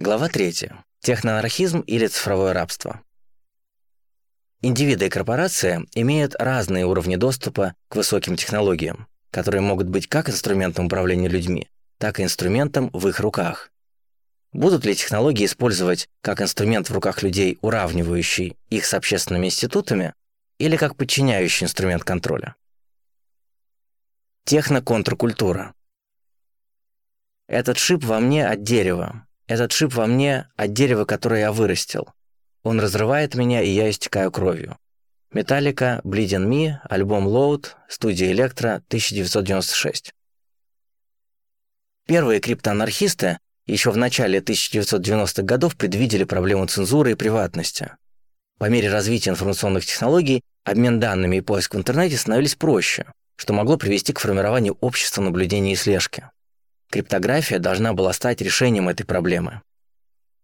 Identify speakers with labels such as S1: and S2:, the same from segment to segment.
S1: Глава 3. Техноанархизм или цифровое рабство. Индивиды и корпорации имеют разные уровни доступа к высоким технологиям, которые могут быть как инструментом управления людьми, так и инструментом в их руках. Будут ли технологии использовать как инструмент в руках людей, уравнивающий их с общественными институтами, или как подчиняющий инструмент контроля? Техноконтркультура. Этот шип во мне от дерева. Этот шип во мне от дерева, которое я вырастил. Он разрывает меня, и я истекаю кровью. Металлика, Bleed in Me, альбом Load, студия Электро, 1996. Первые криптоанархисты еще в начале 1990-х годов предвидели проблему цензуры и приватности. По мере развития информационных технологий обмен данными и поиск в интернете становились проще, что могло привести к формированию общества наблюдения и слежки. Криптография должна была стать решением этой проблемы.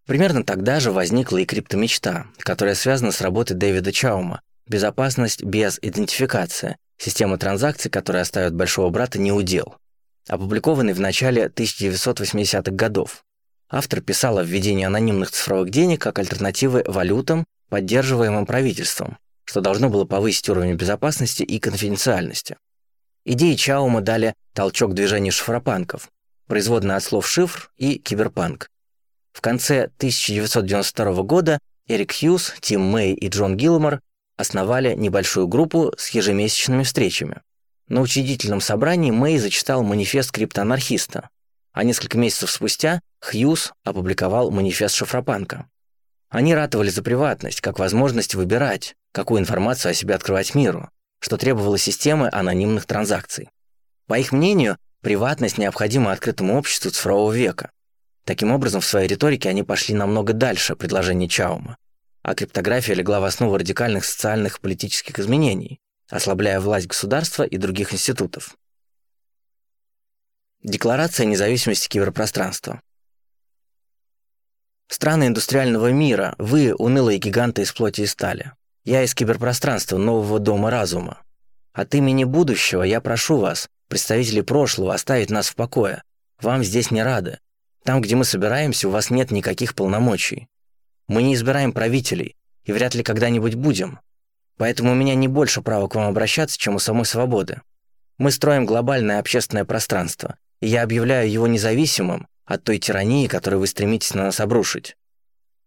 S1: Примерно тогда же возникла и криптомечта, которая связана с работой Дэвида Чаума «Безопасность без идентификации», система транзакций, которая оставит большого брата не удел, опубликованный в начале 1980-х годов. Автор писал о введении анонимных цифровых денег как альтернативы валютам, поддерживаемым правительством, что должно было повысить уровень безопасности и конфиденциальности. Идеи Чаума дали толчок движению шифропанков, производная от слов «шифр» и «киберпанк». В конце 1992 года Эрик Хьюз, Тим Мэй и Джон Гилмор основали небольшую группу с ежемесячными встречами. На учредительном собрании Мэй зачитал манифест криптоанархиста, а несколько месяцев спустя Хьюз опубликовал манифест шифропанка. Они ратовали за приватность, как возможность выбирать, какую информацию о себе открывать миру, что требовало системы анонимных транзакций. По их мнению, приватность необходима открытому обществу цифрового века. Таким образом, в своей риторике они пошли намного дальше предложений Чаума, а криптография легла в основу радикальных социальных и политических изменений, ослабляя власть государства и других институтов. Декларация независимости киберпространства. Страны индустриального мира, вы, унылые гиганты из плоти и стали. Я из киберпространства нового дома разума. От имени будущего я прошу вас, представители прошлого, оставить нас в покое. Вам здесь не рады. Там, где мы собираемся, у вас нет никаких полномочий. Мы не избираем правителей, и вряд ли когда-нибудь будем. Поэтому у меня не больше права к вам обращаться, чем у самой свободы. Мы строим глобальное общественное пространство, и я объявляю его независимым от той тирании, которую вы стремитесь на нас обрушить.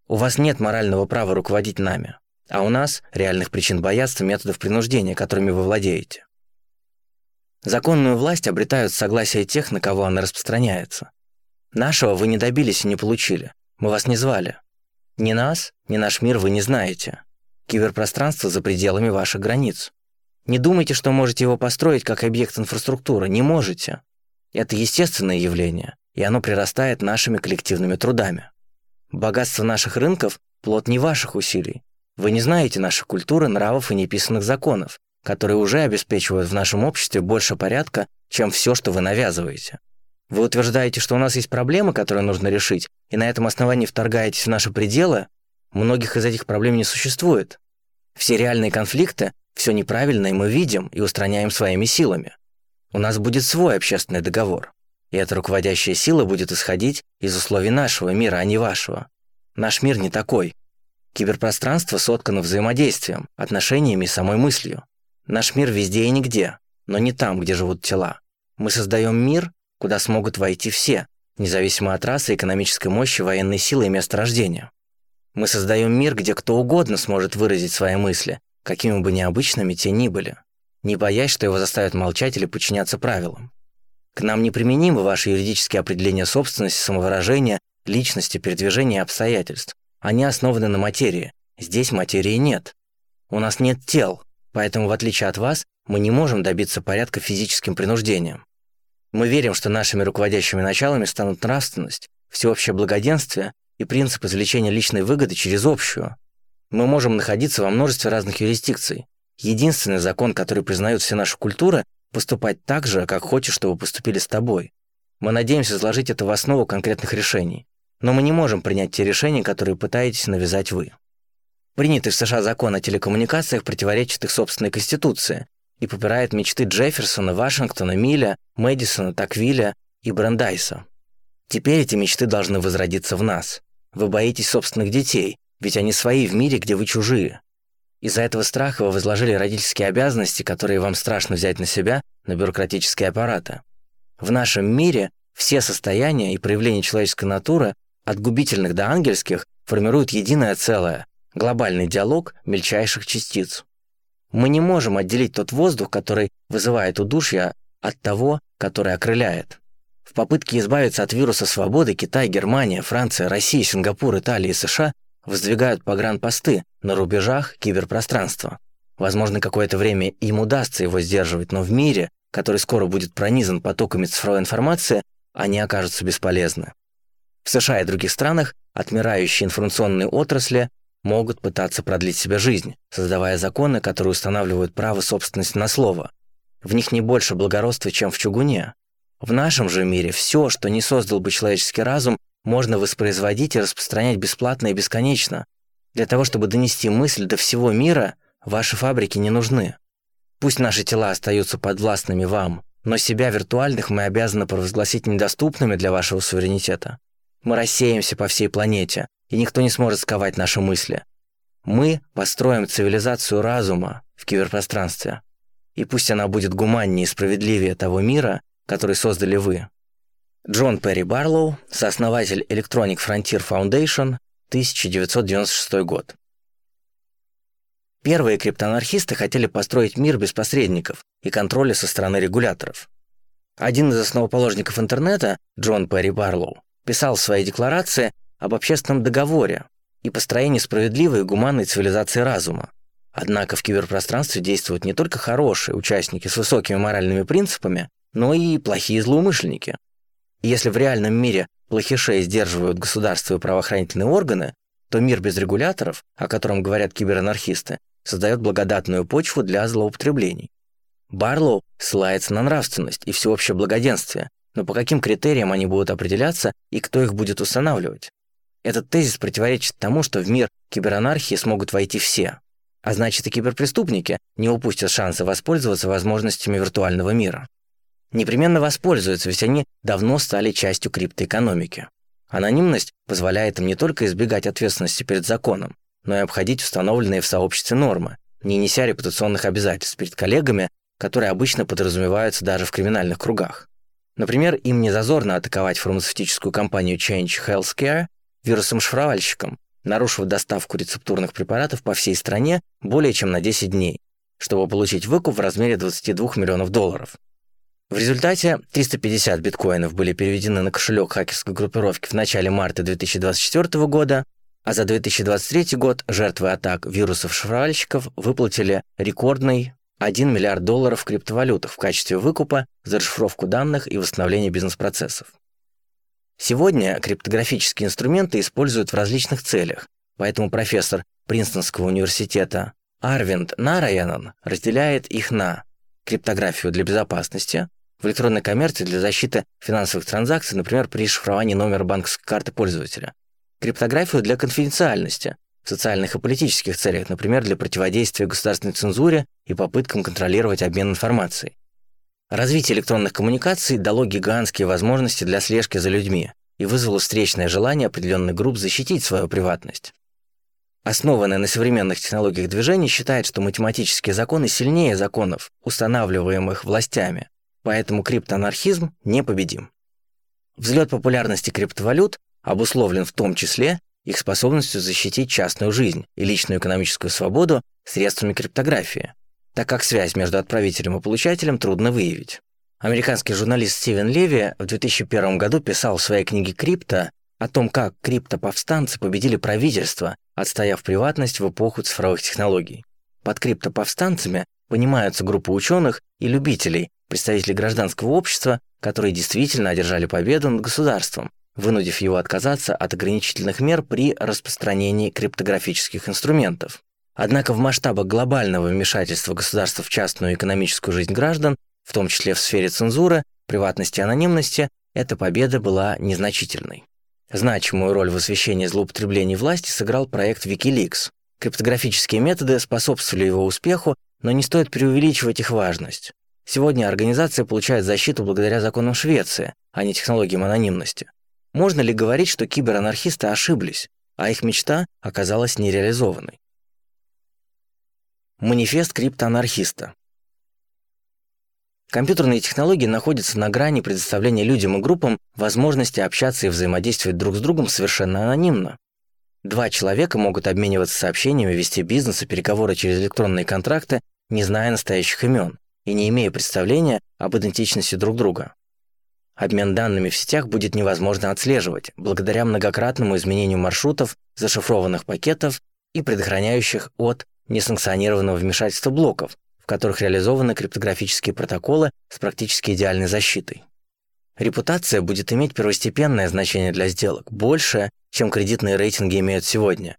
S1: У вас нет морального права руководить нами. А у нас реальных причин бояться методов принуждения, которыми вы владеете. Законную власть обретают согласие тех, на кого она распространяется. Нашего вы не добились и не получили. Мы вас не звали. Ни нас, ни наш мир вы не знаете. Киберпространство за пределами ваших границ. Не думайте, что можете его построить как объект инфраструктуры. Не можете. Это естественное явление, и оно прирастает нашими коллективными трудами. Богатство наших рынков – плод не ваших усилий, вы не знаете нашей культуры, нравов и неписанных законов, которые уже обеспечивают в нашем обществе больше порядка, чем все, что вы навязываете. Вы утверждаете, что у нас есть проблемы, которые нужно решить, и на этом основании вторгаетесь в наши пределы? Многих из этих проблем не существует. Все реальные конфликты, все неправильное мы видим и устраняем своими силами. У нас будет свой общественный договор. И эта руководящая сила будет исходить из условий нашего мира, а не вашего. Наш мир не такой. Киберпространство соткано взаимодействием, отношениями и самой мыслью. Наш мир везде и нигде, но не там, где живут тела. Мы создаем мир, куда смогут войти все, независимо от расы, экономической мощи, военной силы и места рождения. Мы создаем мир, где кто угодно сможет выразить свои мысли, какими бы необычными те ни были, не боясь, что его заставят молчать или подчиняться правилам. К нам неприменимы ваши юридические определения собственности, самовыражения, личности, передвижения и обстоятельств. Они основаны на материи. Здесь материи нет. У нас нет тел, поэтому, в отличие от вас, мы не можем добиться порядка физическим принуждением. Мы верим, что нашими руководящими началами станут нравственность, всеобщее благоденствие и принцип извлечения личной выгоды через общую. Мы можем находиться во множестве разных юрисдикций. Единственный закон, который признают все наши культуры, поступать так же, как хочешь, чтобы поступили с тобой. Мы надеемся заложить это в основу конкретных решений. Но мы не можем принять те решения, которые пытаетесь навязать вы. Принятый в США закон о телекоммуникациях противоречит их собственной конституции и попирает мечты Джефферсона, Вашингтона, Милля, Мэдисона, Таквиля и Брандайса. Теперь эти мечты должны возродиться в нас. Вы боитесь собственных детей, ведь они свои в мире, где вы чужие. Из-за этого страха вы возложили родительские обязанности, которые вам страшно взять на себя, на бюрократические аппараты. В нашем мире все состояния и проявления человеческой натуры, от губительных до ангельских, формируют единое целое, глобальный диалог мельчайших частиц. Мы не можем отделить тот воздух, который вызывает удушье, от того, который окрыляет. В попытке избавиться от вируса свободы Китай, Германия, Франция, Россия, Сингапур, Италия и США воздвигают погранпосты на рубежах киберпространства. Возможно, какое-то время им удастся его сдерживать, но в мире, который скоро будет пронизан потоками цифровой информации, они окажутся бесполезны. В США и других странах отмирающие информационные отрасли могут пытаться продлить себе жизнь, создавая законы, которые устанавливают право собственности на слово. В них не больше благородства, чем в чугуне. В нашем же мире все, что не создал бы человеческий разум, можно воспроизводить и распространять бесплатно и бесконечно. Для того, чтобы донести мысль до всего мира, ваши фабрики не нужны. Пусть наши тела остаются подвластными вам, но себя виртуальных мы обязаны провозгласить недоступными для вашего суверенитета. Мы рассеемся по всей планете, и никто не сможет сковать наши мысли. Мы построим цивилизацию разума в киберпространстве. И пусть она будет гуманнее и справедливее того мира, который создали вы. Джон Перри Барлоу, сооснователь Electronic Frontier Foundation, 1996 год. Первые криптоанархисты хотели построить мир без посредников и контроля со стороны регуляторов. Один из основоположников интернета, Джон Перри Барлоу, писал в своей декларации об общественном договоре и построении справедливой и гуманной цивилизации разума. Однако в киберпространстве действуют не только хорошие участники с высокими моральными принципами, но и плохие злоумышленники. И если в реальном мире плохишей сдерживают государства и правоохранительные органы, то мир без регуляторов, о котором говорят киберанархисты, создает благодатную почву для злоупотреблений. Барлоу ссылается на нравственность и всеобщее благоденствие, но по каким критериям они будут определяться и кто их будет устанавливать? Этот тезис противоречит тому, что в мир киберанархии смогут войти все, а значит и киберпреступники не упустят шанса воспользоваться возможностями виртуального мира. Непременно воспользуются, ведь они давно стали частью криптоэкономики. Анонимность позволяет им не только избегать ответственности перед законом, но и обходить установленные в сообществе нормы, не неся репутационных обязательств перед коллегами, которые обычно подразумеваются даже в криминальных кругах. Например, им не зазорно атаковать фармацевтическую компанию Change Healthcare вирусом-шифровальщиком, нарушив доставку рецептурных препаратов по всей стране более чем на 10 дней, чтобы получить выкуп в размере 22 миллионов долларов. В результате 350 биткоинов были переведены на кошелек хакерской группировки в начале марта 2024 года, а за 2023 год жертвы атак вирусов-шифровальщиков выплатили рекордный 1 миллиард долларов в криптовалютах в качестве выкупа за расшифровку данных и восстановление бизнес-процессов. Сегодня криптографические инструменты используют в различных целях, поэтому профессор Принстонского университета Арвинд Нараянан разделяет их на криптографию для безопасности, в электронной коммерции для защиты финансовых транзакций, например, при шифровании номера банковской карты пользователя, криптографию для конфиденциальности, в социальных и политических целях, например, для противодействия государственной цензуре и попыткам контролировать обмен информацией. Развитие электронных коммуникаций дало гигантские возможности для слежки за людьми и вызвало встречное желание определенных групп защитить свою приватность. Основанное на современных технологиях движения считает, что математические законы сильнее законов, устанавливаемых властями, поэтому криптоанархизм непобедим. Взлет популярности криптовалют обусловлен в том числе их способностью защитить частную жизнь и личную экономическую свободу средствами криптографии, так как связь между отправителем и получателем трудно выявить. Американский журналист Стивен Леви в 2001 году писал в своей книге «Крипто» о том, как криптоповстанцы победили правительство, отстояв приватность в эпоху цифровых технологий. Под криптоповстанцами понимаются группы ученых и любителей, представителей гражданского общества, которые действительно одержали победу над государством, вынудив его отказаться от ограничительных мер при распространении криптографических инструментов. Однако в масштабах глобального вмешательства государства в частную экономическую жизнь граждан, в том числе в сфере цензуры, приватности и анонимности, эта победа была незначительной. Значимую роль в освещении злоупотреблений власти сыграл проект Wikileaks. Криптографические методы способствовали его успеху, но не стоит преувеличивать их важность. Сегодня организация получает защиту благодаря законам Швеции, а не технологиям анонимности. Можно ли говорить, что киберанархисты ошиблись, а их мечта оказалась нереализованной? Манифест криптоанархиста. Компьютерные технологии находятся на грани предоставления людям и группам возможности общаться и взаимодействовать друг с другом совершенно анонимно. Два человека могут обмениваться сообщениями, вести бизнес и переговоры через электронные контракты, не зная настоящих имен и не имея представления об идентичности друг друга. Обмен данными в сетях будет невозможно отслеживать благодаря многократному изменению маршрутов, зашифрованных пакетов и предохраняющих от несанкционированного вмешательства блоков, в которых реализованы криптографические протоколы с практически идеальной защитой. Репутация будет иметь первостепенное значение для сделок, большее, чем кредитные рейтинги имеют сегодня.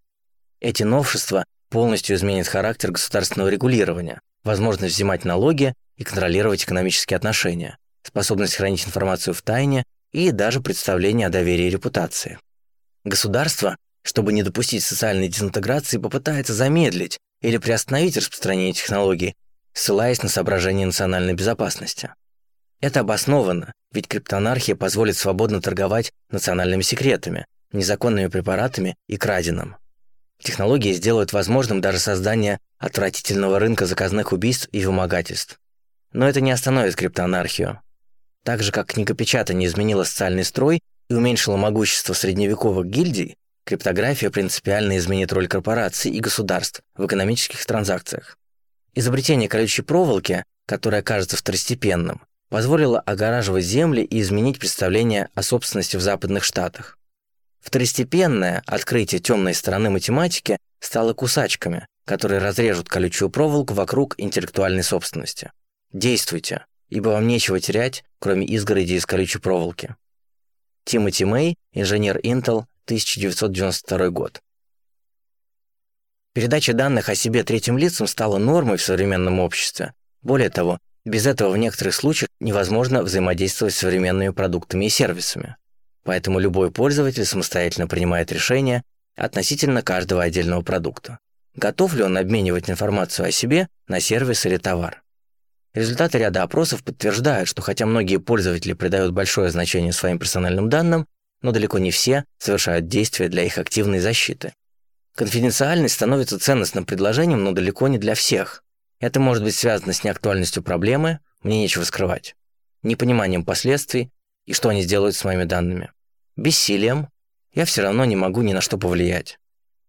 S1: Эти новшества полностью изменят характер государственного регулирования, возможность взимать налоги и контролировать экономические отношения, способность хранить информацию в тайне и даже представление о доверии и репутации. Государство, чтобы не допустить социальной дезинтеграции, попытается замедлить или приостановить распространение технологий, ссылаясь на соображения национальной безопасности. Это обоснованно, ведь криптоанархия позволит свободно торговать национальными секретами, незаконными препаратами и краденым. Технологии сделают возможным даже создание отвратительного рынка заказных убийств и вымогательств. Но это не остановит криптоанархию. Так же, как книгопечатание изменило социальный строй и уменьшило могущество средневековых гильдий, Криптография принципиально изменит роль корпораций и государств в экономических транзакциях. Изобретение колючей проволоки, которое кажется второстепенным, позволило огораживать земли и изменить представление о собственности в западных штатах. Второстепенное открытие темной стороны математики стало кусачками, которые разрежут колючую проволоку вокруг интеллектуальной собственности. Действуйте, ибо вам нечего терять, кроме изгороди из колючей проволоки. Тимоти Мэй, инженер Intel, 1992 год. Передача данных о себе третьим лицам стала нормой в современном обществе. Более того, без этого в некоторых случаях невозможно взаимодействовать с современными продуктами и сервисами. Поэтому любой пользователь самостоятельно принимает решение относительно каждого отдельного продукта. Готов ли он обменивать информацию о себе на сервис или товар? Результаты ряда опросов подтверждают, что хотя многие пользователи придают большое значение своим персональным данным, но далеко не все совершают действия для их активной защиты. Конфиденциальность становится ценностным предложением, но далеко не для всех. Это может быть связано с неактуальностью проблемы, мне нечего скрывать, непониманием последствий и что они сделают с моими данными, бессилием, я все равно не могу ни на что повлиять,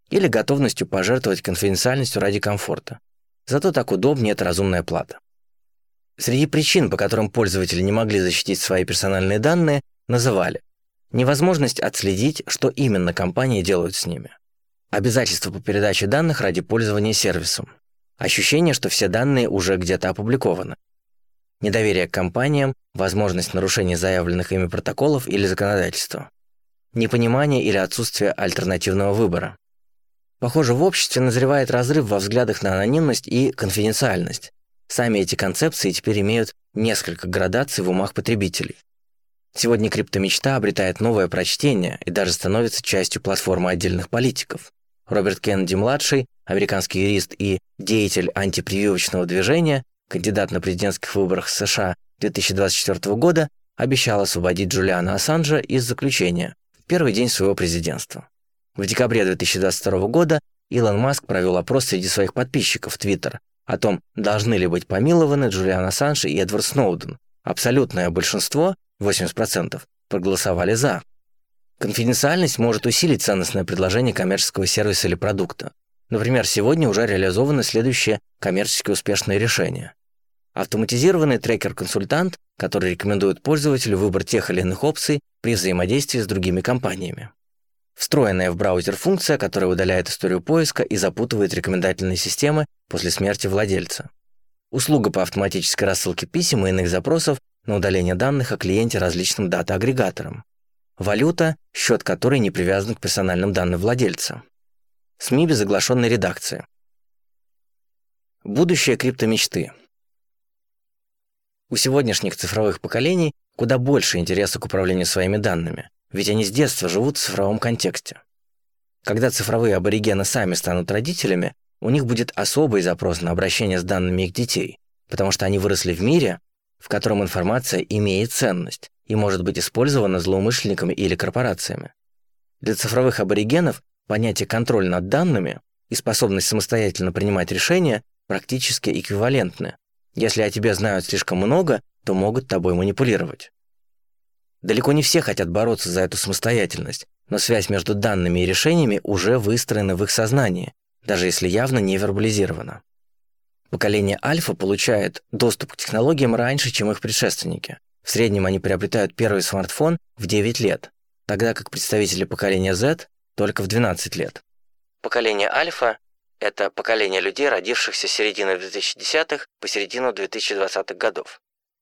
S1: или готовностью пожертвовать конфиденциальностью ради комфорта. Зато так удобнее это разумная плата. Среди причин, по которым пользователи не могли защитить свои персональные данные, называли Невозможность отследить, что именно компании делают с ними. Обязательства по передаче данных ради пользования сервисом. Ощущение, что все данные уже где-то опубликованы. Недоверие к компаниям, возможность нарушения заявленных ими протоколов или законодательства. Непонимание или отсутствие альтернативного выбора. Похоже, в обществе назревает разрыв во взглядах на анонимность и конфиденциальность. Сами эти концепции теперь имеют несколько градаций в умах потребителей. Сегодня криптомечта обретает новое прочтение и даже становится частью платформы отдельных политиков. Роберт Кеннеди-младший, американский юрист и деятель антипрививочного движения, кандидат на президентских выборах США 2024 года, обещал освободить Джулиана Ассанжа из заключения в первый день своего президентства. В декабре 2022 года Илон Маск провел опрос среди своих подписчиков в Твиттер о том, должны ли быть помилованы Джулиан Ассанж и Эдвард Сноуден. Абсолютное большинство 80%, проголосовали «за». Конфиденциальность может усилить ценностное предложение коммерческого сервиса или продукта. Например, сегодня уже реализованы следующие коммерчески успешные решения. Автоматизированный трекер-консультант, который рекомендует пользователю выбор тех или иных опций при взаимодействии с другими компаниями. Встроенная в браузер функция, которая удаляет историю поиска и запутывает рекомендательные системы после смерти владельца. Услуга по автоматической рассылке писем и иных запросов на удаление данных о клиенте различным дата-агрегаторам. Валюта, счет которой не привязан к персональным данным владельца. СМИ без оглашенной редакции. Будущее криптомечты. У сегодняшних цифровых поколений куда больше интереса к управлению своими данными, ведь они с детства живут в цифровом контексте. Когда цифровые аборигены сами станут родителями, у них будет особый запрос на обращение с данными их детей, потому что они выросли в мире, в котором информация имеет ценность и может быть использовано злоумышленниками или корпорациями. Для цифровых аборигенов понятие «контроль над данными» и способность самостоятельно принимать решения практически эквивалентны. Если о тебе знают слишком много, то могут тобой манипулировать. Далеко не все хотят бороться за эту самостоятельность, но связь между данными и решениями уже выстроена в их сознании, даже если явно не вербализирована. Поколение альфа получает доступ к технологиям раньше, чем их предшественники. В среднем они приобретают первый смартфон в 9 лет, тогда как представители поколения Z только в 12 лет. Поколение альфа – это поколение людей, родившихся с середины 2010-х по середину 2020-х годов.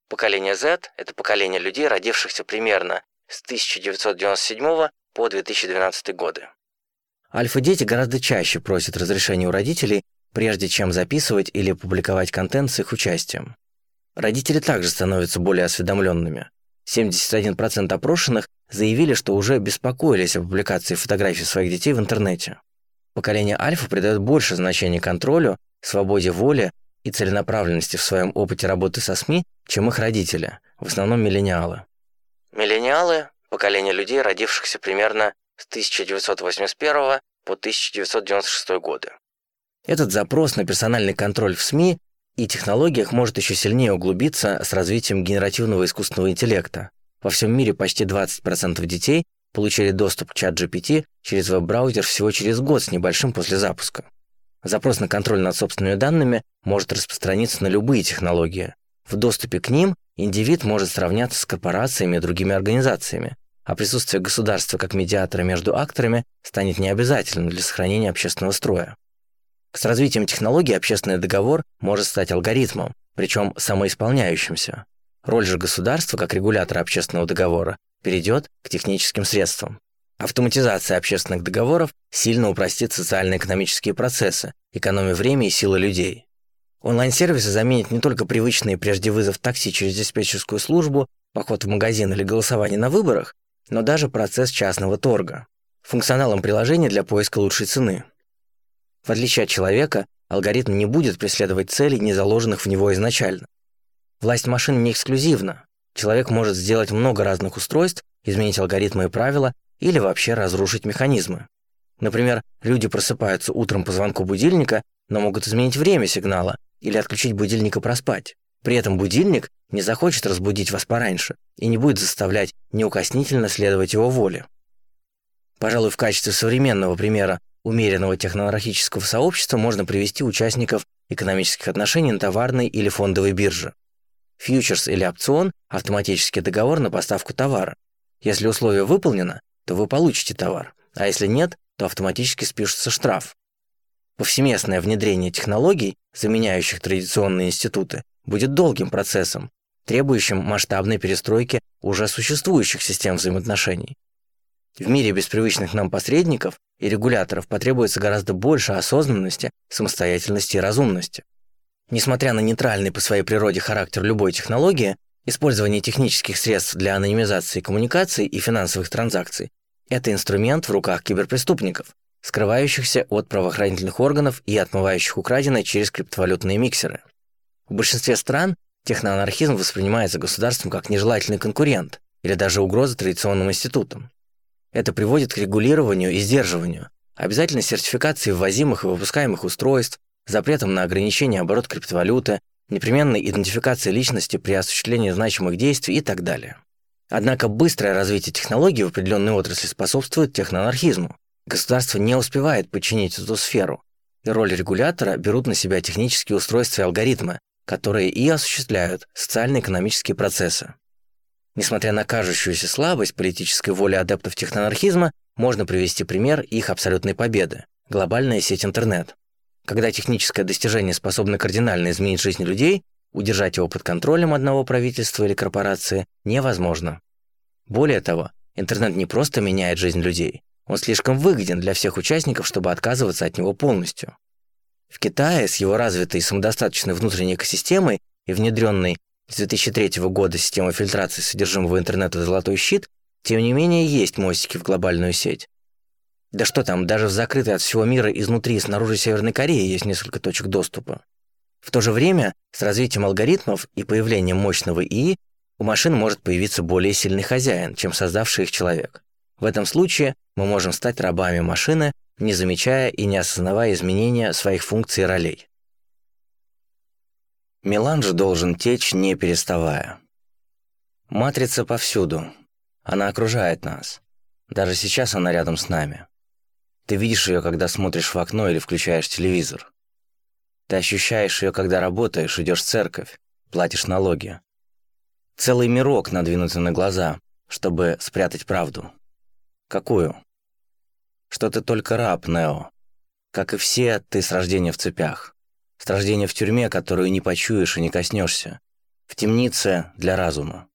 S1: Поколение Z – это поколение людей, родившихся примерно с 1997 по 2012 годы. Альфа-дети гораздо чаще просят разрешения у родителей, прежде чем записывать или публиковать контент с их участием. Родители также становятся более осведомленными. 71% опрошенных заявили, что уже беспокоились о публикации фотографий своих детей в интернете. Поколение альфа придает больше значения контролю, свободе воли и целенаправленности в своем опыте работы со СМИ, чем их родители, в основном миллениалы. Миллениалы – поколение людей, родившихся примерно с 1981 по 1996 годы. Этот запрос на персональный контроль в СМИ и технологиях может еще сильнее углубиться с развитием генеративного искусственного интеллекта. Во всем мире почти 20% детей получили доступ к чат GPT через веб-браузер всего через год с небольшим после запуска. Запрос на контроль над собственными данными может распространиться на любые технологии. В доступе к ним индивид может сравняться с корпорациями и другими организациями, а присутствие государства как медиатора между акторами станет необязательным для сохранения общественного строя. С развитием технологий общественный договор может стать алгоритмом, причем самоисполняющимся. Роль же государства как регулятора общественного договора перейдет к техническим средствам. Автоматизация общественных договоров сильно упростит социально-экономические процессы, экономя время и силы людей. Онлайн-сервисы заменят не только привычные прежде вызов такси через диспетчерскую службу, поход в магазин или голосование на выборах, но даже процесс частного торга. Функционалом приложения для поиска лучшей цены. В отличие от человека, алгоритм не будет преследовать целей, не заложенных в него изначально. Власть машин не эксклюзивна. Человек может сделать много разных устройств, изменить алгоритмы и правила или вообще разрушить механизмы. Например, люди просыпаются утром по звонку будильника, но могут изменить время сигнала или отключить будильник и проспать. При этом будильник не захочет разбудить вас пораньше и не будет заставлять неукоснительно следовать его воле. Пожалуй, в качестве современного примера умеренного технологического сообщества можно привести участников экономических отношений на товарной или фондовой бирже. Фьючерс или опцион – автоматический договор на поставку товара. Если условие выполнено, то вы получите товар, а если нет, то автоматически спишется штраф. Повсеместное внедрение технологий, заменяющих традиционные институты, будет долгим процессом, требующим масштабной перестройки уже существующих систем взаимоотношений. В мире без привычных нам посредников и регуляторов потребуется гораздо больше осознанности, самостоятельности и разумности. Несмотря на нейтральный по своей природе характер любой технологии, использование технических средств для анонимизации коммуникаций и финансовых транзакций – это инструмент в руках киберпреступников, скрывающихся от правоохранительных органов и отмывающих украденное через криптовалютные миксеры. В большинстве стран техноанархизм воспринимается государством как нежелательный конкурент или даже угроза традиционным институтам. Это приводит к регулированию и сдерживанию, обязательной сертификации ввозимых и выпускаемых устройств, запретом на ограничение оборот криптовалюты, непременной идентификации личности при осуществлении значимых действий и так далее. Однако быстрое развитие технологий в определенной отрасли способствует техноанархизму. Государство не успевает подчинить эту сферу, и роль регулятора берут на себя технические устройства и алгоритмы, которые и осуществляют социально-экономические процессы. Несмотря на кажущуюся слабость политической воли адептов технонархизма, можно привести пример их абсолютной победы – глобальная сеть интернет. Когда техническое достижение способно кардинально изменить жизнь людей, удержать его под контролем одного правительства или корпорации невозможно. Более того, интернет не просто меняет жизнь людей, он слишком выгоден для всех участников, чтобы отказываться от него полностью. В Китае с его развитой самодостаточной внутренней экосистемой и внедренной с 2003 года система фильтрации содержимого интернета «Золотой щит», тем не менее, есть мостики в глобальную сеть. Да что там, даже в закрытой от всего мира изнутри и снаружи Северной Кореи есть несколько точек доступа. В то же время, с развитием алгоритмов и появлением мощного ИИ, У машин может появиться более сильный хозяин, чем создавший их человек. В этом случае мы можем стать рабами машины, не замечая и не осознавая изменения своих функций и ролей. Меланж должен течь, не переставая. Матрица повсюду. Она окружает нас. Даже сейчас она рядом с нами. Ты видишь ее, когда смотришь в окно или включаешь телевизор. Ты ощущаешь ее, когда работаешь, идешь в церковь, платишь налоги. Целый мирок надвинутый на глаза, чтобы спрятать правду. Какую? Что ты только раб, Нео. Как и все, ты с рождения в цепях. С рождения в тюрьме, которую не почуешь и не коснешься. В темнице для разума.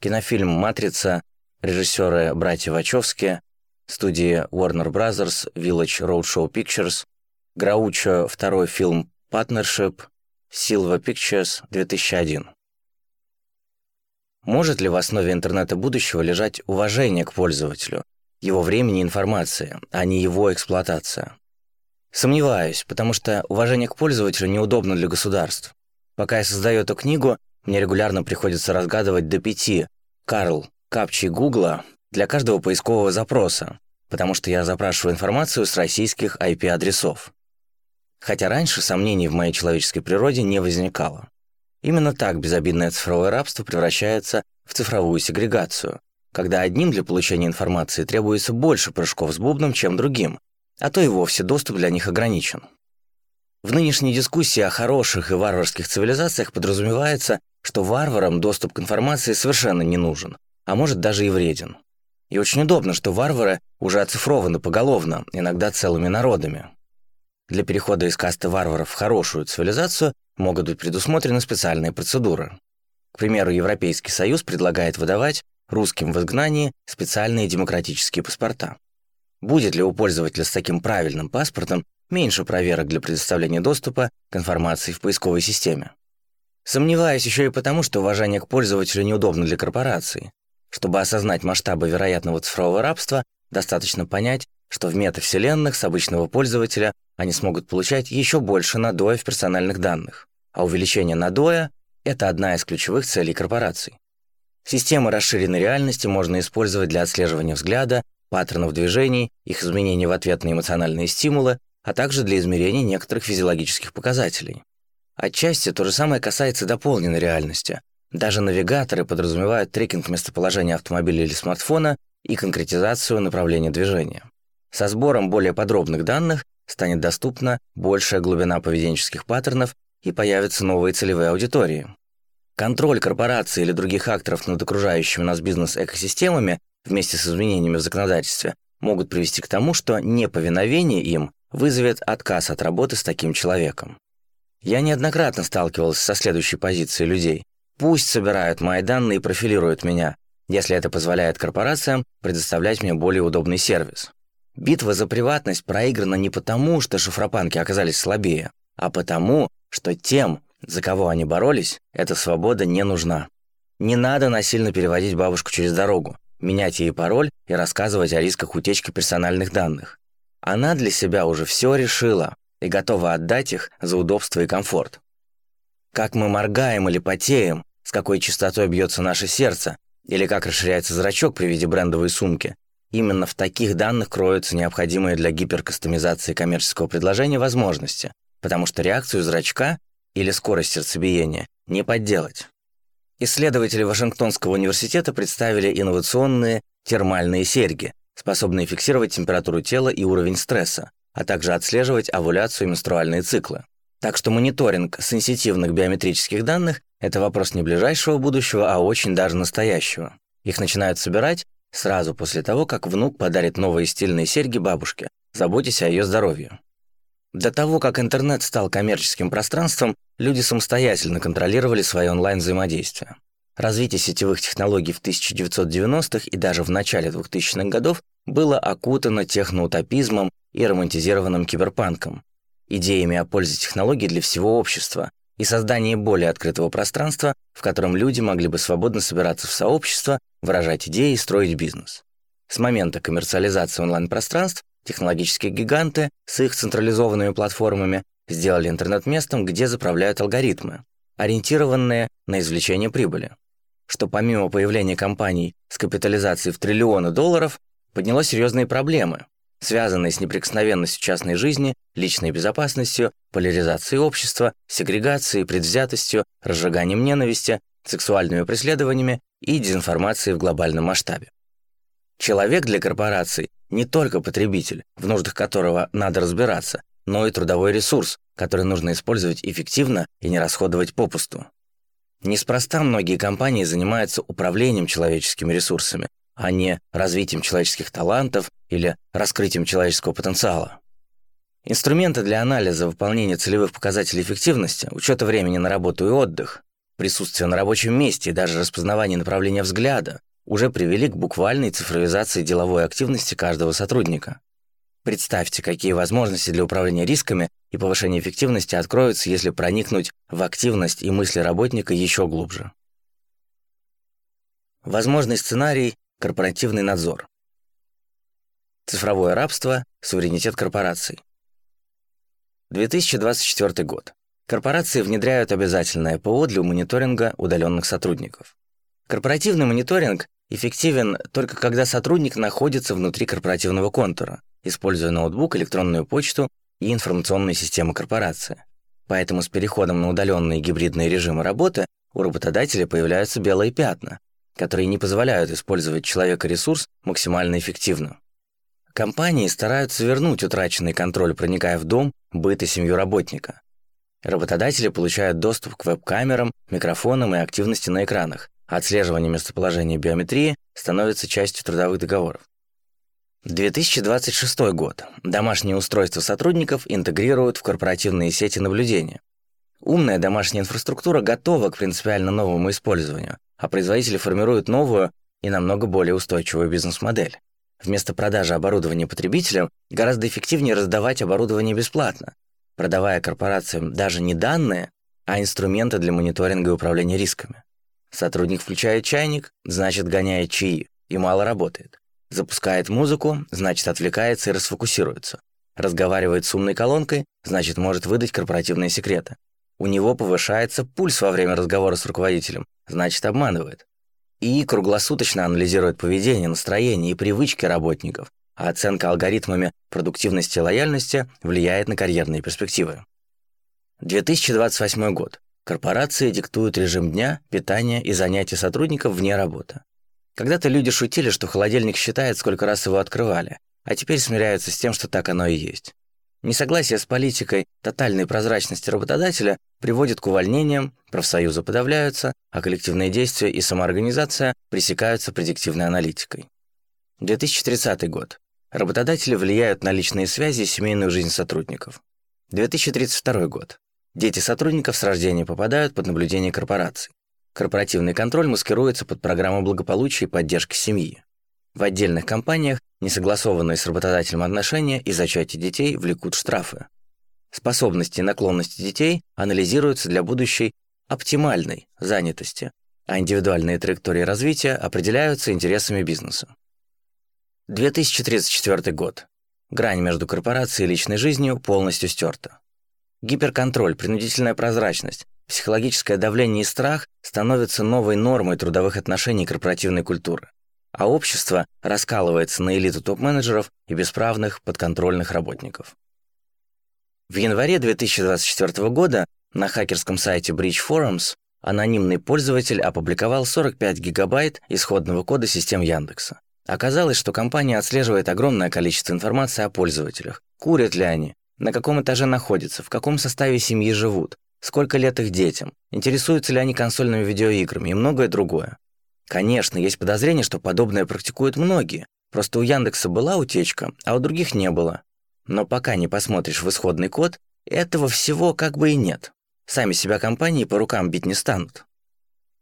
S1: Кинофильм «Матрица» режиссеры братья Вачовски, студии Warner Bros., Village Roadshow Pictures, Граучо, второй фильм Partnership, Silva Pictures, 2001. Может ли в основе интернета будущего лежать уважение к пользователю, его времени и информации, а не его эксплуатация? Сомневаюсь, потому что уважение к пользователю неудобно для государств. Пока я создаю эту книгу, мне регулярно приходится разгадывать до пяти Карл капчи Гугла для каждого поискового запроса, потому что я запрашиваю информацию с российских IP-адресов. Хотя раньше сомнений в моей человеческой природе не возникало. Именно так безобидное цифровое рабство превращается в цифровую сегрегацию, когда одним для получения информации требуется больше прыжков с бубном, чем другим, а то и вовсе доступ для них ограничен. В нынешней дискуссии о хороших и варварских цивилизациях подразумевается, что варварам доступ к информации совершенно не нужен, а может даже и вреден. И очень удобно, что варвары уже оцифрованы поголовно, иногда целыми народами. Для перехода из касты варваров в хорошую цивилизацию могут быть предусмотрены специальные процедуры. К примеру, Европейский Союз предлагает выдавать русским в изгнании специальные демократические паспорта. Будет ли у пользователя с таким правильным паспортом меньше проверок для предоставления доступа к информации в поисковой системе? Сомневаюсь еще и потому, что уважение к пользователю неудобно для корпораций. Чтобы осознать масштабы вероятного цифрового рабства, достаточно понять, что в метавселенных с обычного пользователя они смогут получать еще больше надоя в персональных данных, а увеличение надоя – это одна из ключевых целей корпораций. Системы расширенной реальности можно использовать для отслеживания взгляда, паттернов движений, их изменений в ответ на эмоциональные стимулы, а также для измерения некоторых физиологических показателей. Отчасти то же самое касается дополненной реальности, даже навигаторы подразумевают трекинг местоположения автомобиля или смартфона и конкретизацию направления движения. Со сбором более подробных данных станет доступна большая глубина поведенческих паттернов и появятся новые целевые аудитории. Контроль корпораций или других акторов над окружающими нас бизнес-экосистемами вместе с изменениями в законодательстве могут привести к тому, что неповиновение им вызовет отказ от работы с таким человеком. Я неоднократно сталкивался со следующей позицией людей. Пусть собирают мои данные и профилируют меня, если это позволяет корпорациям предоставлять мне более удобный сервис. Битва за приватность проиграна не потому, что шифропанки оказались слабее, а потому, что тем, за кого они боролись, эта свобода не нужна. Не надо насильно переводить бабушку через дорогу, менять ей пароль и рассказывать о рисках утечки персональных данных. Она для себя уже все решила и готова отдать их за удобство и комфорт. Как мы моргаем или потеем, с какой частотой бьется наше сердце, или как расширяется зрачок при виде брендовой сумки. Именно в таких данных кроются необходимые для гиперкастомизации коммерческого предложения возможности, потому что реакцию зрачка или скорость сердцебиения не подделать. Исследователи Вашингтонского университета представили инновационные термальные серьги, способные фиксировать температуру тела и уровень стресса, а также отслеживать овуляцию и менструальные циклы. Так что мониторинг сенситивных биометрических данных – это вопрос не ближайшего будущего, а очень даже настоящего. Их начинают собирать сразу после того, как внук подарит новые стильные серьги бабушке, заботясь о ее здоровье. До того, как интернет стал коммерческим пространством, люди самостоятельно контролировали свое онлайн-взаимодействие. Развитие сетевых технологий в 1990-х и даже в начале 2000-х годов было окутано техноутопизмом и романтизированным киберпанком, идеями о пользе технологий для всего общества и создании более открытого пространства, в котором люди могли бы свободно собираться в сообщества, выражать идеи и строить бизнес. С момента коммерциализации онлайн-пространств технологические гиганты с их централизованными платформами сделали интернет местом, где заправляют алгоритмы, ориентированные на извлечение прибыли. что помимо появления компаний с капитализацией в триллионы долларов, подняло серьезные проблемы, связанные с неприкосновенностью частной жизни, личной безопасностью, поляризацией общества, сегрегацией, предвзятостью, разжиганием ненависти, сексуальными преследованиями и дезинформацией в глобальном масштабе. Человек для корпораций не только потребитель, в нуждах которого надо разбираться, но и трудовой ресурс, который нужно использовать эффективно и не расходовать попусту. Неспроста многие компании занимаются управлением человеческими ресурсами, а не развитием человеческих талантов или раскрытием человеческого потенциала. Инструменты для анализа выполнения целевых показателей эффективности, учета времени на работу и отдых, присутствие на рабочем месте и даже распознавание направления взгляда уже привели к буквальной цифровизации деловой активности каждого сотрудника. Представьте, какие возможности для управления рисками и повышения эффективности откроются, если проникнуть в активность и мысли работника еще глубже. Возможный сценарий – корпоративный надзор. Цифровое рабство, суверенитет корпораций. 2024 год. Корпорации внедряют обязательное ПО для мониторинга удаленных сотрудников. Корпоративный мониторинг эффективен только когда сотрудник находится внутри корпоративного контура, используя ноутбук, электронную почту и информационные системы корпорации. Поэтому с переходом на удаленные гибридные режимы работы у работодателя появляются белые пятна, которые не позволяют использовать человека ресурс максимально эффективно. Компании стараются вернуть утраченный контроль, проникая в дом, быт и семью работника. Работодатели получают доступ к веб-камерам, микрофонам и активности на экранах, Отслеживание местоположения биометрии становится частью трудовых договоров. 2026 год. Домашние устройства сотрудников интегрируют в корпоративные сети наблюдения. Умная домашняя инфраструктура готова к принципиально новому использованию, а производители формируют новую и намного более устойчивую бизнес-модель. Вместо продажи оборудования потребителям гораздо эффективнее раздавать оборудование бесплатно, продавая корпорациям даже не данные, а инструменты для мониторинга и управления рисками. Сотрудник включает чайник, значит гоняет чаи, и мало работает. Запускает музыку, значит отвлекается и расфокусируется. Разговаривает с умной колонкой, значит может выдать корпоративные секреты. У него повышается пульс во время разговора с руководителем, значит обманывает. И круглосуточно анализирует поведение, настроение и привычки работников, а оценка алгоритмами продуктивности и лояльности влияет на карьерные перспективы. 2028 год. Корпорации диктуют режим дня, питания и занятий сотрудников вне работы. Когда-то люди шутили, что холодильник считает, сколько раз его открывали, а теперь смиряются с тем, что так оно и есть. Несогласие с политикой тотальной прозрачности работодателя приводит к увольнениям, профсоюзы подавляются, а коллективные действия и самоорганизация пресекаются предиктивной аналитикой. 2030 год. Работодатели влияют на личные связи и семейную жизнь сотрудников. 2032 год. Дети сотрудников с рождения попадают под наблюдение корпораций. Корпоративный контроль маскируется под программу благополучия и поддержки семьи. В отдельных компаниях несогласованные с работодателем отношения и зачатие детей влекут штрафы. Способности и наклонности детей анализируются для будущей оптимальной занятости, а индивидуальные траектории развития определяются интересами бизнеса. 2034 год. Грань между корпорацией и личной жизнью полностью стерта. Гиперконтроль, принудительная прозрачность, психологическое давление и страх становятся новой нормой трудовых отношений корпоративной культуры. А общество раскалывается на элиту топ-менеджеров и бесправных подконтрольных работников. В январе 2024 года на хакерском сайте Breach Forums анонимный пользователь опубликовал 45 гигабайт исходного кода систем Яндекса. Оказалось, что компания отслеживает огромное количество информации о пользователях. Курят ли они, на каком этаже находятся, в каком составе семьи живут, сколько лет их детям, интересуются ли они консольными видеоиграми и многое другое. Конечно, есть подозрение, что подобное практикуют многие. Просто у Яндекса была утечка, а у других не было. Но пока не посмотришь в исходный код, этого всего как бы и нет. Сами себя компании по рукам бить не станут.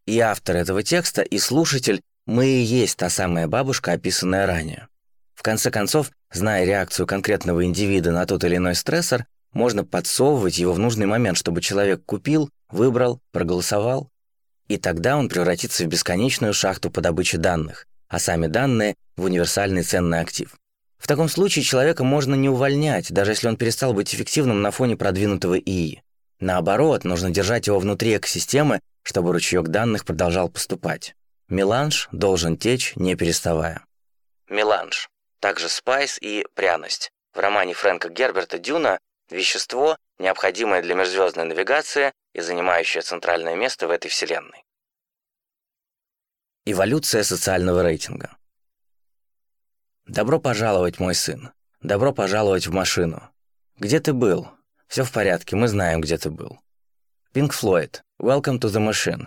S1: И автор этого текста, и слушатель, мы и есть та самая бабушка, описанная ранее. В конце концов, Зная реакцию конкретного индивида на тот или иной стрессор, можно подсовывать его в нужный момент, чтобы человек купил, выбрал, проголосовал. И тогда он превратится в бесконечную шахту по добыче данных, а сами данные – в универсальный ценный актив. В таком случае человека можно не увольнять, даже если он перестал быть эффективным на фоне продвинутого ИИ. Наоборот, нужно держать его внутри экосистемы, чтобы ручеек данных продолжал поступать. Меланж должен течь, не переставая. Меланж. Также спайс и пряность. В романе Фрэнка Герберта «Дюна» вещество, необходимое для межзвездной навигации и занимающее центральное место в этой вселенной. Эволюция социального рейтинга. Добро пожаловать, мой сын. Добро пожаловать в машину. Где ты был? Все в порядке, мы знаем, где ты был. Pink Floyd. Welcome to the Machine.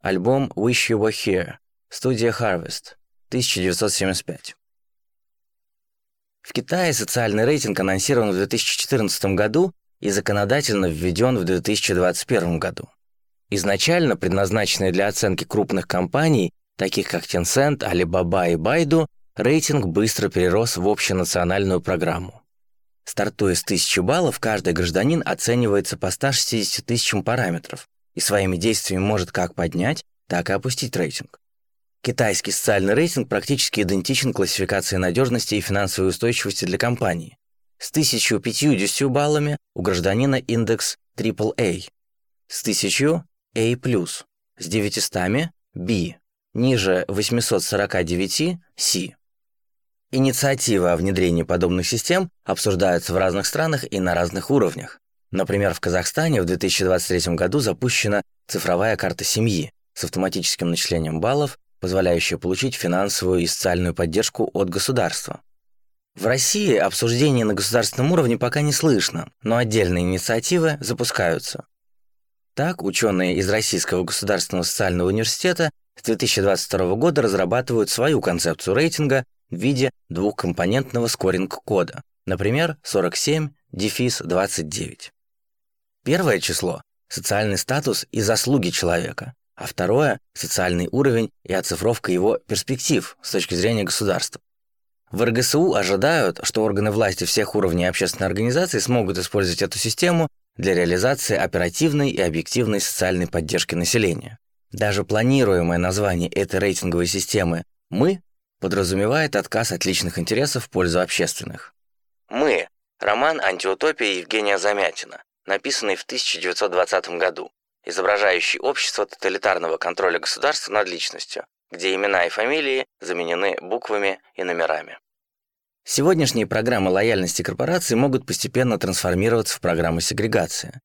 S1: Альбом Wish You Were Here. Студия Harvest. 1975. В Китае социальный рейтинг анонсирован в 2014 году и законодательно введен в 2021 году. Изначально предназначенный для оценки крупных компаний, таких как Tencent, Alibaba и Baidu, рейтинг быстро перерос в общенациональную программу. Стартуя с 1000 баллов, каждый гражданин оценивается по 160 тысячам параметров и своими действиями может как поднять, так и опустить рейтинг. Китайский социальный рейтинг практически идентичен классификации надежности и финансовой устойчивости для компании. С 1050 баллами у гражданина индекс AAA, с 1000 A+, с 900 B, ниже 849 C. Инициативы о внедрении подобных систем обсуждаются в разных странах и на разных уровнях. Например, в Казахстане в 2023 году запущена цифровая карта семьи с автоматическим начислением баллов позволяющая получить финансовую и социальную поддержку от государства. В России обсуждений на государственном уровне пока не слышно, но отдельные инициативы запускаются. Так, ученые из Российского государственного социального университета с 2022 года разрабатывают свою концепцию рейтинга в виде двухкомпонентного скоринг-кода, например, 47 дефис 29. Первое число – социальный статус и заслуги человека, а второе – социальный уровень и оцифровка его перспектив с точки зрения государства. В РГСУ ожидают, что органы власти всех уровней общественной организации смогут использовать эту систему для реализации оперативной и объективной социальной поддержки населения. Даже планируемое название этой рейтинговой системы «Мы» подразумевает отказ от личных интересов в пользу общественных. «Мы» – роман «Антиутопия» Евгения Замятина, написанный в 1920 году изображающий общество тоталитарного контроля государства над личностью, где имена и фамилии заменены буквами и номерами. Сегодняшние программы лояльности корпораций могут постепенно трансформироваться в программы сегрегации.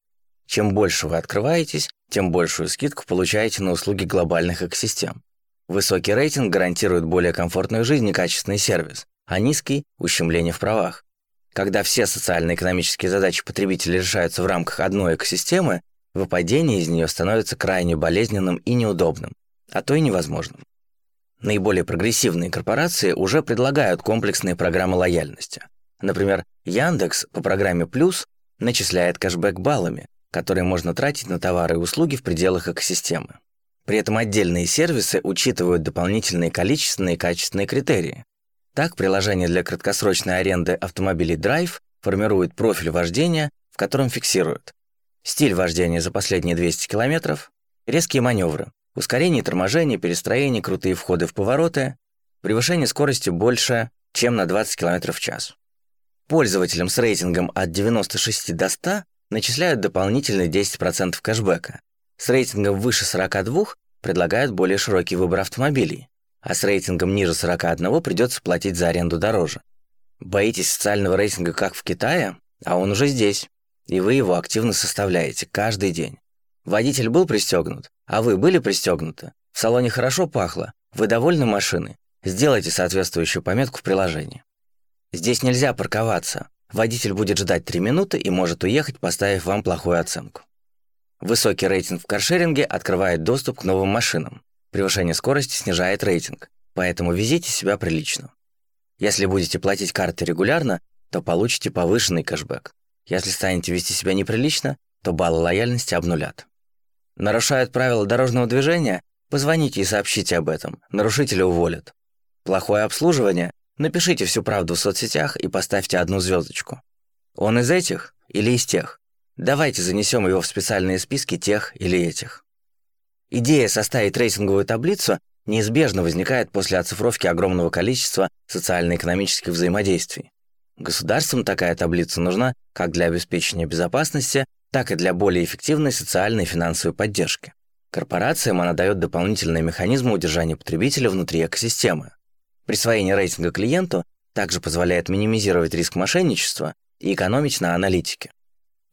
S1: Чем больше вы открываетесь, тем большую скидку получаете на услуги глобальных экосистем. Высокий рейтинг гарантирует более комфортную жизнь и качественный сервис, а низкий – ущемление в правах. Когда все социально-экономические задачи потребителя решаются в рамках одной экосистемы, выпадение из нее становится крайне болезненным и неудобным, а то и невозможным. Наиболее прогрессивные корпорации уже предлагают комплексные программы лояльности. Например, Яндекс по программе «Плюс» начисляет кэшбэк баллами, которые можно тратить на товары и услуги в пределах экосистемы. При этом отдельные сервисы учитывают дополнительные количественные и качественные критерии. Так, приложение для краткосрочной аренды автомобилей Drive формирует профиль вождения, в котором фиксирует стиль вождения за последние 200 километров, резкие маневры, ускорение торможение, перестроение, крутые входы в повороты, превышение скорости больше, чем на 20 км в час. Пользователям с рейтингом от 96 до 100 начисляют дополнительные 10% кэшбэка. С рейтингом выше 42 предлагают более широкий выбор автомобилей, а с рейтингом ниже 41 придется платить за аренду дороже. Боитесь социального рейтинга, как в Китае? А он уже здесь и вы его активно составляете каждый день. Водитель был пристегнут, а вы были пристегнуты. В салоне хорошо пахло, вы довольны машиной. Сделайте соответствующую пометку в приложении. Здесь нельзя парковаться. Водитель будет ждать 3 минуты и может уехать, поставив вам плохую оценку. Высокий рейтинг в каршеринге открывает доступ к новым машинам. Превышение скорости снижает рейтинг, поэтому везите себя прилично. Если будете платить картой регулярно, то получите повышенный кэшбэк. Если станете вести себя неприлично, то баллы лояльности обнулят. Нарушают правила дорожного движения? Позвоните и сообщите об этом. Нарушителя уволят. Плохое обслуживание? Напишите всю правду в соцсетях и поставьте одну звездочку. Он из этих или из тех? Давайте занесем его в специальные списки тех или этих. Идея составить рейтинговую таблицу неизбежно возникает после оцифровки огромного количества социально-экономических взаимодействий. Государствам такая таблица нужна как для обеспечения безопасности, так и для более эффективной социальной и финансовой поддержки. Корпорациям она дает дополнительные механизмы удержания потребителя внутри экосистемы. Присвоение рейтинга клиенту также позволяет минимизировать риск мошенничества и экономить на аналитике.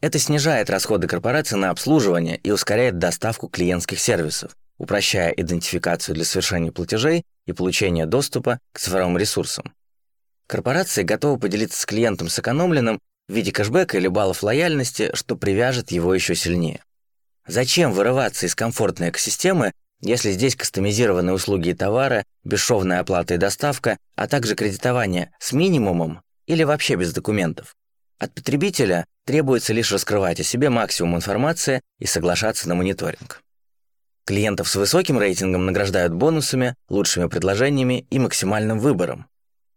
S1: Это снижает расходы корпорации на обслуживание и ускоряет доставку клиентских сервисов, упрощая идентификацию для совершения платежей и получения доступа к цифровым ресурсам. Корпорации готовы поделиться с клиентом сэкономленным в виде кэшбэка или баллов лояльности, что привяжет его еще сильнее. Зачем вырываться из комфортной экосистемы, если здесь кастомизированные услуги и товары, бесшовная оплата и доставка, а также кредитование с минимумом или вообще без документов? От потребителя требуется лишь раскрывать о себе максимум информации и соглашаться на мониторинг. Клиентов с высоким рейтингом награждают бонусами, лучшими предложениями и максимальным выбором.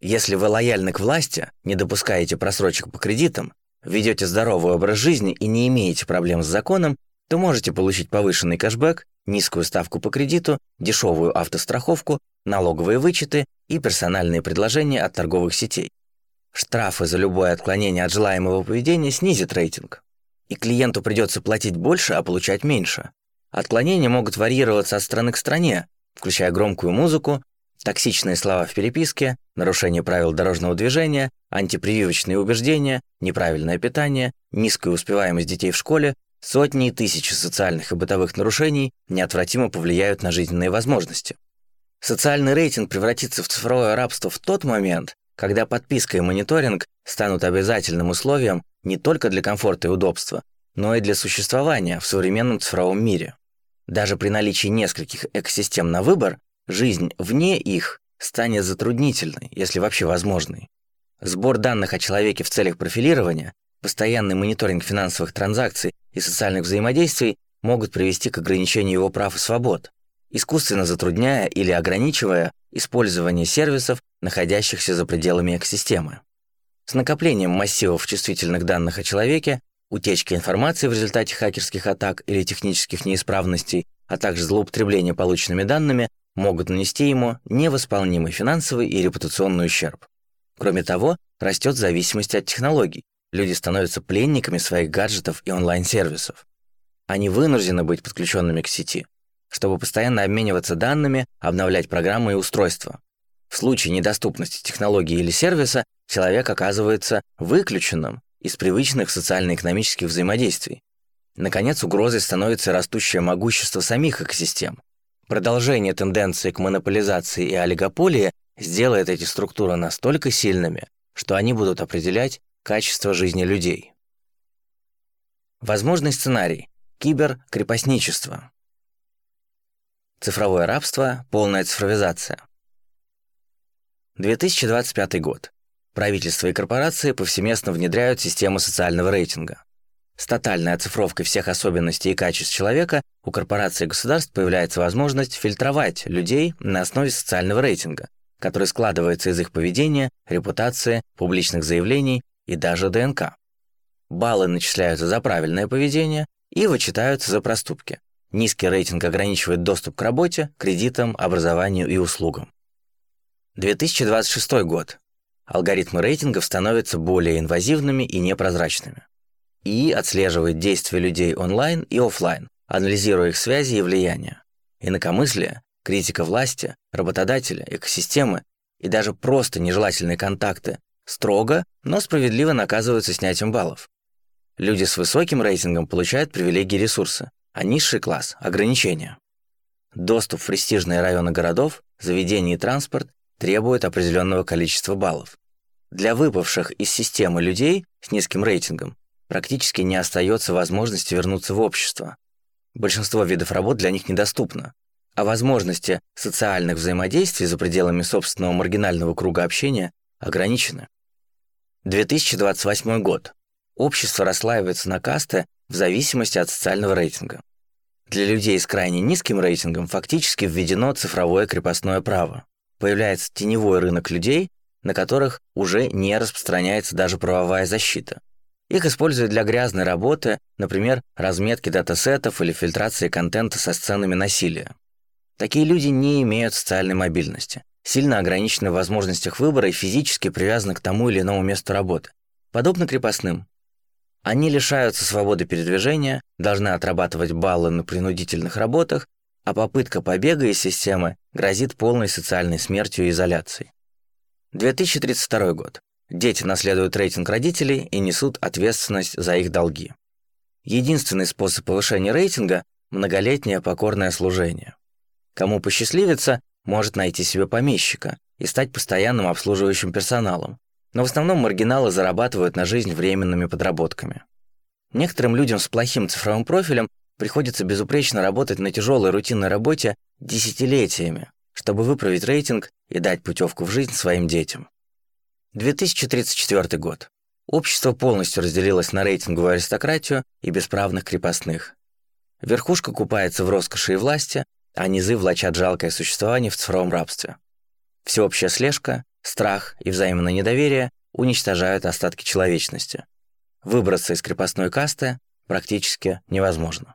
S1: Если вы лояльны к власти, не допускаете просрочек по кредитам, ведете здоровый образ жизни и не имеете проблем с законом, то можете получить повышенный кэшбэк, низкую ставку по кредиту, дешевую автостраховку, налоговые вычеты и персональные предложения от торговых сетей. Штрафы за любое отклонение от желаемого поведения снизят рейтинг. И клиенту придется платить больше, а получать меньше. Отклонения могут варьироваться от страны к стране, включая громкую музыку, токсичные слова в переписке, нарушение правил дорожного движения, антипрививочные убеждения, неправильное питание, низкая успеваемость детей в школе, сотни и тысячи социальных и бытовых нарушений неотвратимо повлияют на жизненные возможности. Социальный рейтинг превратится в цифровое рабство в тот момент, когда подписка и мониторинг станут обязательным условием не только для комфорта и удобства, но и для существования в современном цифровом мире. Даже при наличии нескольких экосистем на выбор, жизнь вне их станет затруднительной, если вообще возможной. Сбор данных о человеке в целях профилирования, постоянный мониторинг финансовых транзакций и социальных взаимодействий могут привести к ограничению его прав и свобод, искусственно затрудняя или ограничивая использование сервисов, находящихся за пределами экосистемы. С накоплением массивов чувствительных данных о человеке, утечки информации в результате хакерских атак или технических неисправностей, а также злоупотребление полученными данными могут нанести ему невосполнимый финансовый и репутационный ущерб. Кроме того, растет зависимость от технологий. Люди становятся пленниками своих гаджетов и онлайн-сервисов. Они вынуждены быть подключенными к сети, чтобы постоянно обмениваться данными, обновлять программы и устройства. В случае недоступности технологии или сервиса человек оказывается выключенным из привычных социально-экономических взаимодействий. Наконец, угрозой становится растущее могущество самих экосистем. Продолжение тенденции к монополизации и олигополии сделает эти структуры настолько сильными, что они будут определять качество жизни людей. Возможный сценарий – киберкрепостничество. Цифровое рабство, полная цифровизация. 2025 год. Правительство и корпорации повсеместно внедряют систему социального рейтинга. С тотальной оцифровкой всех особенностей и качеств человека у корпораций и государств появляется возможность фильтровать людей на основе социального рейтинга, который складывается из их поведения, репутации, публичных заявлений и даже ДНК. Баллы начисляются за правильное поведение и вычитаются за проступки. Низкий рейтинг ограничивает доступ к работе, кредитам, образованию и услугам. 2026 год. Алгоритмы рейтингов становятся более инвазивными и непрозрачными. ИИ отслеживает действия людей онлайн и офлайн, анализируя их связи и влияния. Инакомыслие, критика власти, работодателя, экосистемы и даже просто нежелательные контакты строго, но справедливо наказываются снятием баллов. Люди с высоким рейтингом получают привилегии ресурса, а низший класс – ограничения. Доступ в престижные районы городов, заведения и транспорт требует определенного количества баллов. Для выпавших из системы людей с низким рейтингом практически не остается возможности вернуться в общество. Большинство видов работ для них недоступно, а возможности социальных взаимодействий за пределами собственного маргинального круга общения ограничены. 2028 год. Общество расслаивается на касты в зависимости от социального рейтинга. Для людей с крайне низким рейтингом фактически введено цифровое крепостное право. Появляется теневой рынок людей, на которых уже не распространяется даже правовая защита. Их используют для грязной работы, например, разметки датасетов или фильтрации контента со сценами насилия. Такие люди не имеют социальной мобильности, сильно ограничены в возможностях выбора и физически привязаны к тому или иному месту работы. Подобно крепостным, Они лишаются свободы передвижения, должны отрабатывать баллы на принудительных работах, а попытка побега из системы грозит полной социальной смертью и изоляцией. 2032 год. Дети наследуют рейтинг родителей и несут ответственность за их долги. Единственный способ повышения рейтинга – многолетнее покорное служение. Кому посчастливится, может найти себе помещика и стать постоянным обслуживающим персоналом, но в основном маргиналы зарабатывают на жизнь временными подработками. Некоторым людям с плохим цифровым профилем приходится безупречно работать на тяжелой рутинной работе десятилетиями, чтобы выправить рейтинг и дать путевку в жизнь своим детям. 2034 год. Общество полностью разделилось на рейтинговую аристократию и бесправных крепостных. Верхушка купается в роскоши и власти, а низы влачат жалкое существование в цифровом рабстве. Всеобщая слежка, страх и взаимное недоверие уничтожают остатки человечности. Выбраться из крепостной касты практически невозможно.